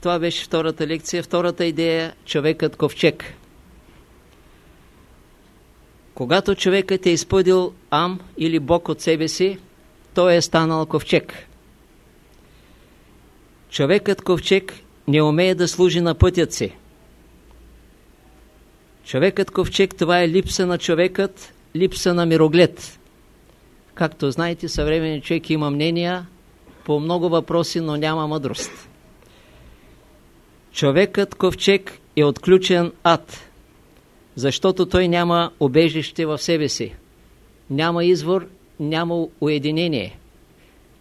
това беше втората лекция. Втората идея – човекът ковчег. Когато човекът е изпъдил ам или бог от себе си, той е станал ковчег. Човекът ковчег не умее да служи на пътят си. Човекът ковчег това е липса на човекът, липса на мироглед. Както знаете, съвременният човек има мнения по много въпроси, но няма мъдрост. Човекът ковчег е отключен ад, защото той няма обежище в себе си. Няма извор, няма уединение.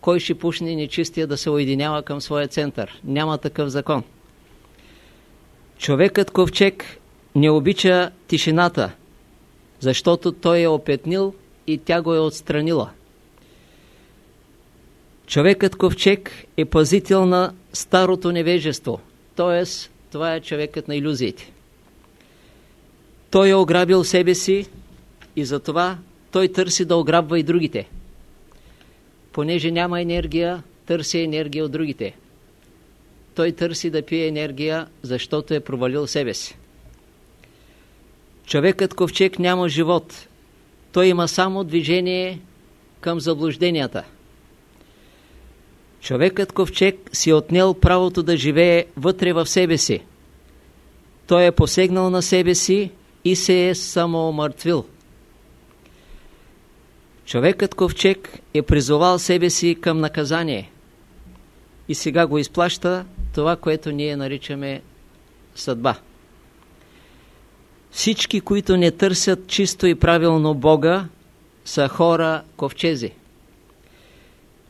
Кой ще пушне нечистия да се уединява към своя център? Няма такъв закон. Човекът ковчег не обича тишината, защото той е опетнил и тя го е отстранила. Човекът ковчег е пазител на старото невежество, т.е. това е човекът на иллюзиите. Той е ограбил себе си и затова той търси да ограбва и другите. Понеже няма енергия, търси енергия от другите. Той търси да пие енергия, защото е провалил себе си. Човекът ковчег няма живот. Той има само движение към заблужденията. Човекът ковчег си отнел правото да живее вътре в себе си. Той е посегнал на себе си и се е самоомъртвил. Човекът ковчег е призовал себе си към наказание и сега го изплаща това, което ние наричаме съдба. Всички, които не търсят чисто и правилно Бога, са хора ковчези.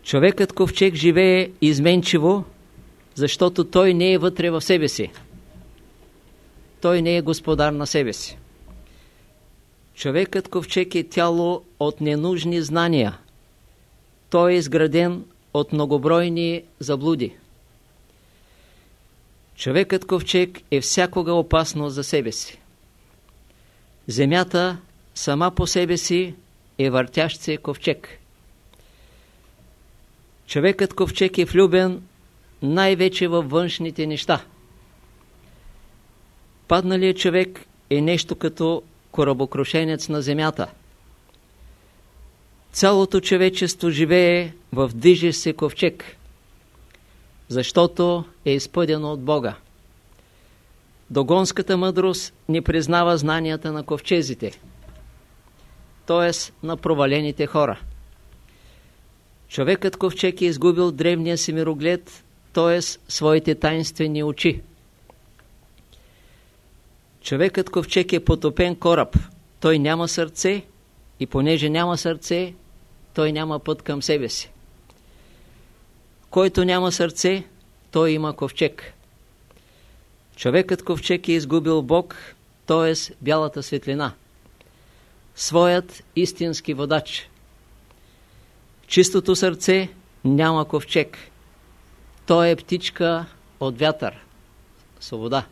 Човекът ковчег живее изменчиво, защото той не е вътре в себе си. Той не е господар на себе си. Човекът ковчег е тяло от ненужни знания. Той е изграден от многобройни заблуди. Човекът ковчег е всякога опасно за себе си. Земята сама по себе си е въртящ се ковчег. Човекът ковчег е влюбен най-вече във външните неща. Падналият човек е нещо като корабокрушенец на земята. Цялото човечество живее в движещ се ковчег, защото е изпъдено от Бога. Догонската мъдрост не признава знанията на ковчезите, т.е. на провалените хора. Човекът ковчег е изгубил древния си мироглед, т.е. своите тайнствени очи. Човекът ковчег е потопен кораб. Той няма сърце и понеже няма сърце, той няма път към себе си. Който няма сърце, той има ковчег. Човекът ковчег е изгубил Бог, т.е. бялата светлина. Своят истински водач. Чистото сърце няма ковчег. Той е птичка от вятър. Свобода.